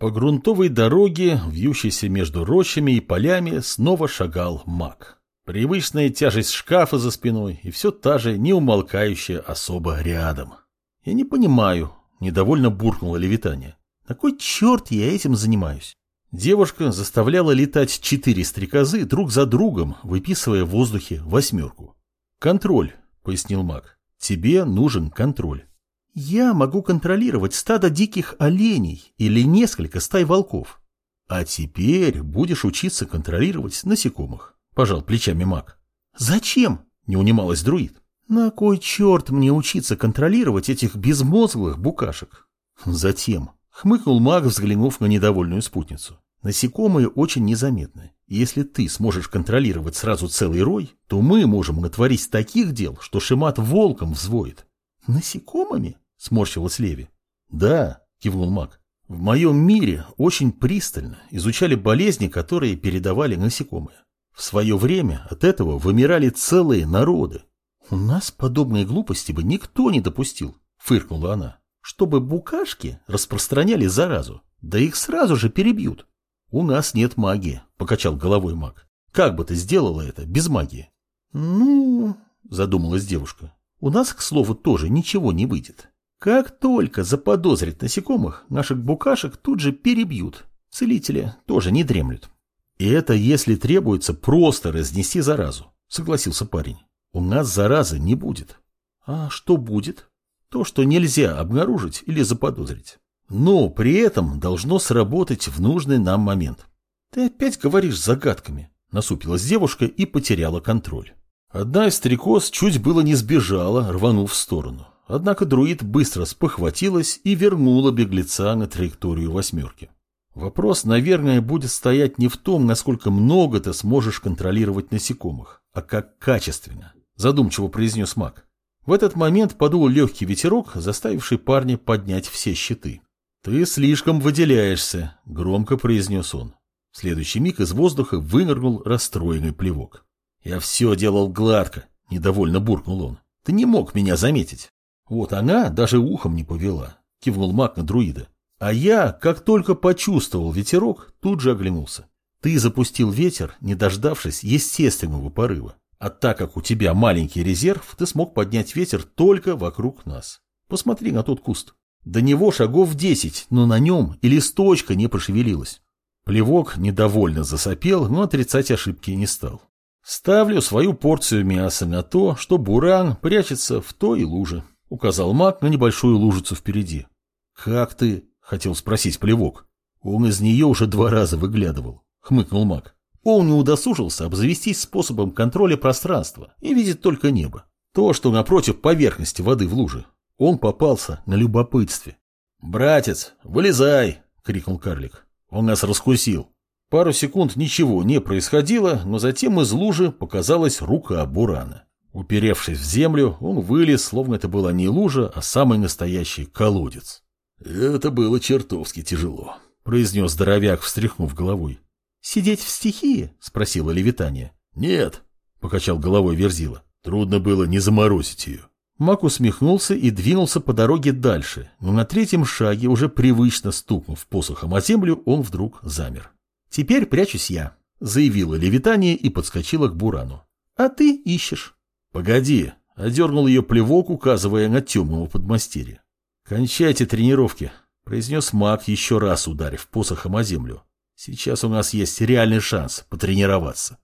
По грунтовой дороге, вьющейся между рощами и полями, снова шагал маг. Привычная тяжесть шкафа за спиной и все та же неумолкающая особа рядом. «Я не понимаю», — недовольно буркнула левитание. «На кой черт я этим занимаюсь?» Девушка заставляла летать четыре стрекозы друг за другом, выписывая в воздухе восьмерку. «Контроль», — пояснил маг. «Тебе нужен контроль». Я могу контролировать стадо диких оленей или несколько стай волков. А теперь будешь учиться контролировать насекомых, пожал плечами маг. Зачем? Не унималась друид. На кой черт мне учиться контролировать этих безмозглых букашек? Затем, хмыкнул маг, взглянув на недовольную спутницу. Насекомые очень незаметны. Если ты сможешь контролировать сразу целый рой, то мы можем натворить таких дел, что Шимат волком взвоит. Насекомыми? Сморщилась Леви. Да, кивнул маг. В моем мире очень пристально изучали болезни, которые передавали насекомые. В свое время от этого вымирали целые народы. У нас подобные глупости бы никто не допустил, фыркнула она. Чтобы букашки распространяли заразу, да их сразу же перебьют. У нас нет магии, покачал головой маг. Как бы ты сделала это без магии? Ну, задумалась девушка. У нас, к слову, тоже ничего не выйдет. Как только заподозрят насекомых, наших букашек тут же перебьют. Целители тоже не дремлют. И это если требуется просто разнести заразу, согласился парень. У нас заразы не будет. А что будет? То, что нельзя обнаружить или заподозрить. Но при этом должно сработать в нужный нам момент. Ты опять говоришь загадками, насупилась девушка и потеряла контроль. Одна из стрекоз чуть было не сбежала, рванув в сторону. Однако друид быстро спохватилась и вернула беглеца на траекторию восьмерки. Вопрос, наверное, будет стоять не в том, насколько много ты сможешь контролировать насекомых, а как качественно, задумчиво произнес маг. В этот момент подул легкий ветерок, заставивший парня поднять все щиты. «Ты слишком выделяешься», — громко произнес он. В следующий миг из воздуха вынырнул расстроенный плевок. «Я все делал гладко», — недовольно буркнул он. «Ты не мог меня заметить». Вот она даже ухом не повела, кивнул маг на друида. А я, как только почувствовал ветерок, тут же оглянулся. Ты запустил ветер, не дождавшись естественного порыва. А так как у тебя маленький резерв, ты смог поднять ветер только вокруг нас. Посмотри на тот куст. До него шагов десять, но на нем и листочка не пошевелилась. Плевок недовольно засопел, но отрицать ошибки не стал. Ставлю свою порцию мяса на то, что буран прячется в той луже. Указал маг на небольшую лужицу впереди. «Как ты?» — хотел спросить плевок. Он из нее уже два раза выглядывал. Хмыкнул маг. Он не удосужился обзавестись способом контроля пространства и видит только небо. То, что напротив поверхности воды в луже. Он попался на любопытстве. «Братец, вылезай!» — крикнул карлик. Он нас раскусил. Пару секунд ничего не происходило, но затем из лужи показалась рука Бурана. Уперевшись в землю, он вылез, словно это была не лужа, а самый настоящий колодец. «Это было чертовски тяжело», — произнес здоровяк, встряхнув головой. «Сидеть в стихии?» — спросила Левитания. «Нет», — покачал головой Верзила. «Трудно было не заморозить ее». Мак усмехнулся и двинулся по дороге дальше, но на третьем шаге, уже привычно стукнув посохом о землю, он вдруг замер. «Теперь прячусь я», — заявила Левитания и подскочила к Бурану. «А ты ищешь». «Погоди!» — одернул ее плевок, указывая на темного подмастерья. «Кончайте тренировки!» — произнес маг, еще раз ударив посохом о землю. «Сейчас у нас есть реальный шанс потренироваться».